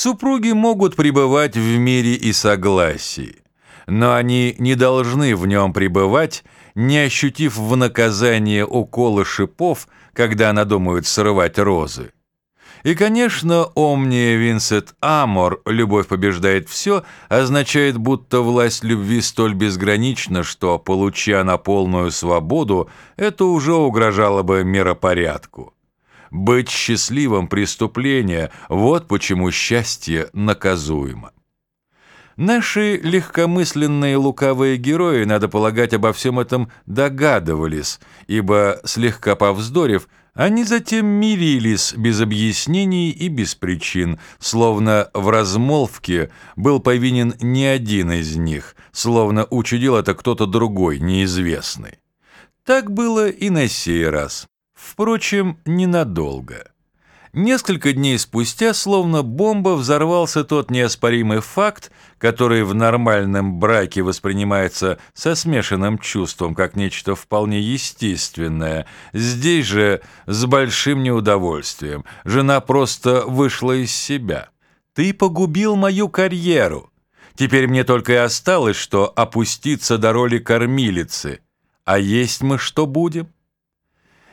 Супруги могут пребывать в мире и согласии, но они не должны в нем пребывать, не ощутив в наказание уколы шипов, когда надумают срывать розы. И, конечно, «Omnia Vincent Amor» «Любовь побеждает все» означает, будто власть любви столь безгранична, что, получая на полную свободу, это уже угрожало бы миропорядку. Быть счастливым преступление – вот почему счастье наказуемо. Наши легкомысленные лукавые герои, надо полагать, обо всем этом догадывались, ибо, слегка повздорив, они затем мирились без объяснений и без причин, словно в размолвке был повинен не один из них, словно учудил это кто-то другой, неизвестный. Так было и на сей раз. Впрочем, ненадолго. Несколько дней спустя, словно бомба, взорвался тот неоспоримый факт, который в нормальном браке воспринимается со смешанным чувством, как нечто вполне естественное. Здесь же с большим неудовольствием. Жена просто вышла из себя. «Ты погубил мою карьеру. Теперь мне только и осталось, что опуститься до роли кормилицы. А есть мы что будем?»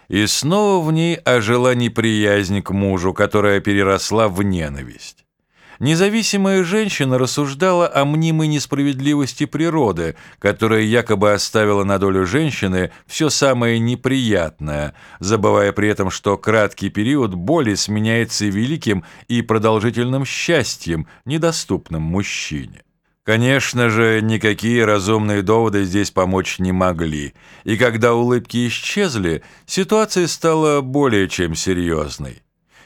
И снова в ней ожила неприязнь к мужу, которая переросла в ненависть. Независимая женщина рассуждала о мнимой несправедливости природы, которая якобы оставила на долю женщины все самое неприятное, забывая при этом, что краткий период боли сменяется великим и продолжительным счастьем, недоступным мужчине. Конечно же, никакие разумные доводы здесь помочь не могли, и когда улыбки исчезли, ситуация стала более чем серьезной.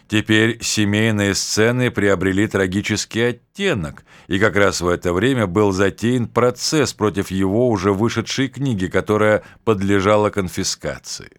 Теперь семейные сцены приобрели трагический оттенок, и как раз в это время был затеян процесс против его уже вышедшей книги, которая подлежала конфискации.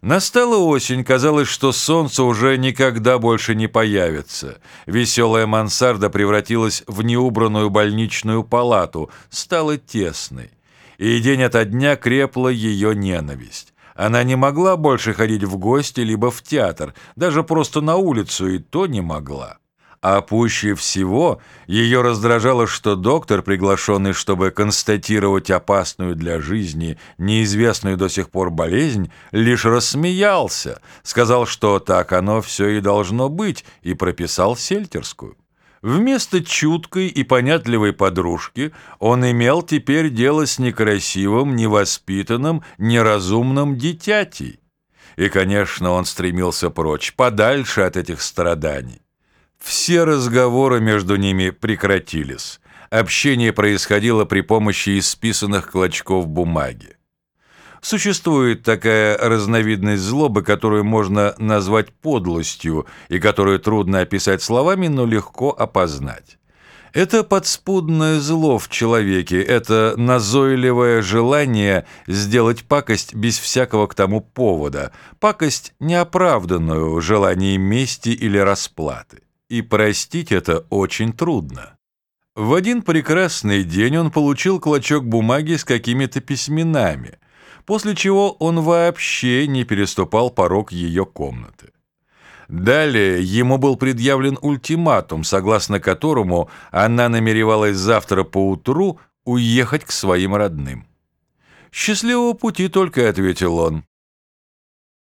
Настала осень, казалось, что солнце уже никогда больше не появится. Веселая мансарда превратилась в неубранную больничную палату, стала тесной. И день ото дня крепла ее ненависть. Она не могла больше ходить в гости либо в театр, даже просто на улицу и то не могла. А пуще всего ее раздражало, что доктор, приглашенный, чтобы констатировать опасную для жизни, неизвестную до сих пор болезнь, лишь рассмеялся, сказал, что так оно все и должно быть, и прописал сельтерскую. Вместо чуткой и понятливой подружки он имел теперь дело с некрасивым, невоспитанным, неразумным дитятей. И, конечно, он стремился прочь, подальше от этих страданий. Все разговоры между ними прекратились. Общение происходило при помощи исписанных клочков бумаги. Существует такая разновидность злобы, которую можно назвать подлостью и которую трудно описать словами, но легко опознать. Это подспудное зло в человеке, это назойливое желание сделать пакость без всякого к тому повода, пакость неоправданную желанием мести или расплаты и простить это очень трудно. В один прекрасный день он получил клочок бумаги с какими-то письменами, после чего он вообще не переступал порог ее комнаты. Далее ему был предъявлен ультиматум, согласно которому она намеревалась завтра поутру уехать к своим родным. «Счастливого пути только», — ответил он.